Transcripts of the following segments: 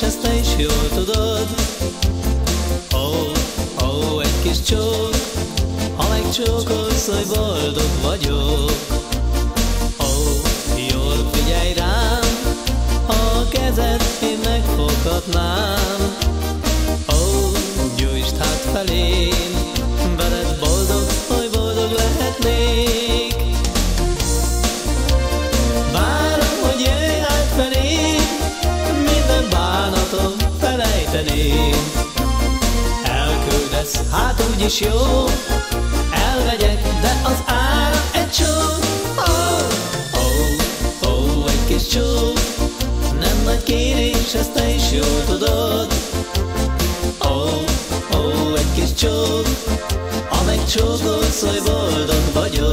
és ezt te is jól tudod. Ó, oh, ó, oh, egy kis csók Ha megcsókolsz, hogy boldog vagyok. Ó, oh, jól figyelj rám Ha a kezed én megfoghatnám. Felejteném Elküldesz, hát úgyis jó. Elmegyek, de az ára egy csók Ó, ó, ó, egy kis csók Nem nagy kérés, ezt te is jól tudod. Ó, ó, egy kis csók Ha megcsókolsz, hogy boldog vagyok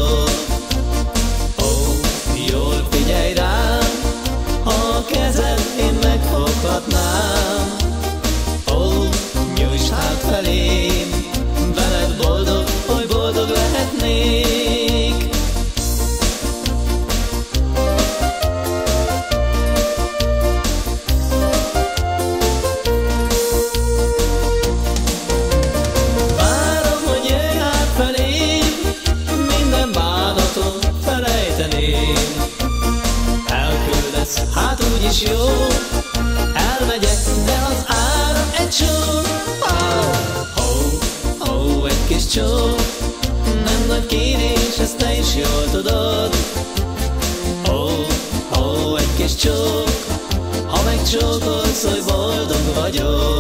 family kis csók. Nem nagy kérés, ezt te is jól tudod. Ó, ó, egy kis csók. Ha megcsókolsz, hogy boldog vagyok